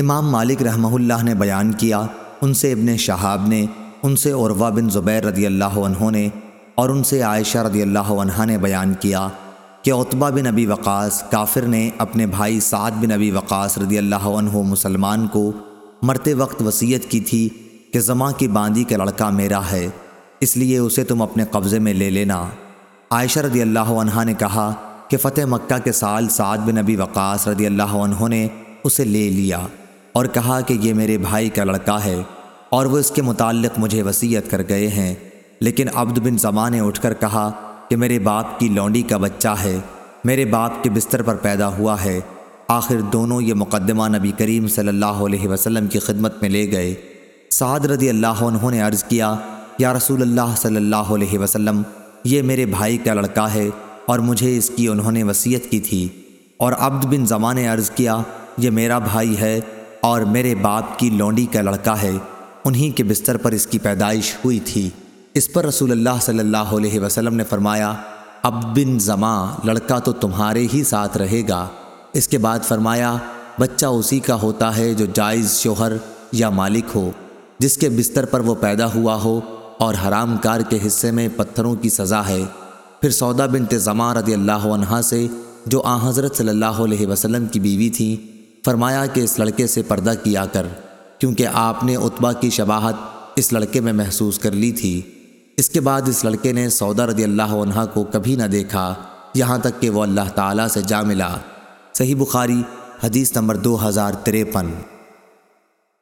امام مالک رحمہ اللہ نے بیان کیا، ان سے ابن شہاب نے، ان سے عروہ بن زبیر رضی اللہ عنہ نے اور ان سے عائشہ رضی اللہ عنہ نے بیان کیا کہ عطبہ بن ابی وقاص کافر نے اپنے بھائی سعد بن ابی وقاص رضی اللہ عنہ مسلمان کو مرتے وقت وصیت کی تھی کہ زماں کی باندی کا لڑکا میرا ہے، اس لیے اسے تم اپنے قبضے میں لے لینا۔ عائشہ رضی اللہ عنہ نے کہا کہ فتح مکہ کے سال سعد بن ابی وقاص رضی اللہ عنہ نے اسے لے لیا۔ اور کہا کہ یہ میرے بھائی کا لڑکا ہے اور وہ اس کے متعلق مجھے وصیت کر گئے ہیں۔ لیکن عبد بن زمان نے اٹھ کر کہا کہ میرے باپ کی لونڈی کا بچہ ہے، میرے باپ کے بستر پر پیدا ہوا ہے۔ آخر دونوں یہ مقدمہ نبی کریم صلی اللہ علیہ وسلم کی خدمت میں لے گئے۔ سعد رضی اللہ عنہ نے عرض کیا، یا رسول اللہ صلی اللہ علیہ وسلم، یہ میرے بھائی کا لڑکا ہے اور مجھے اس کی انہوں نے وصیت کی تھی۔ اور عبد بن زمان نے عرض کیا، یہ میرا بھائی ہے اور میرے باپ کی لونڈی کا لڑکا ہے، انہی کے بستر پر اس کی پیدائش ہوئی تھی۔ اس پر رسول اللہ صلی اللہ علیہ وسلم نے فرمایا، اب بن زماں لڑکا تو تمہارے ہی ساتھ رہے گا۔ اس کے بعد فرمایا، بچہ اسی کا ہوتا ہے جو جائز شوہر یا مالک ہو، جس کے بستر پر وہ پیدا ہوا ہو اور حرام کار کے حصے میں پتھروں کی سزا ہے۔ پھر سودا بنت زماں رضی اللہ عنہ سے، جو آ حضرت صلی اللہ علیہ وسلم کی بیوی تھی فرمایا کہ اس لڑکے سے پردہ کیا کر، کیونکہ آپ نے اتبا کی شباہت اس لڑکے میں محسوس کر لی تھی۔ اس کے بعد اس لڑکے نے سودا رضی اللہ عنہ کو کبھی نہ دیکھا، یہاں تک کہ وہ اللہ تعالیٰ سے جا ملا۔ صحیح بخاری، حدیث نمبر دو ہزار تریپن۔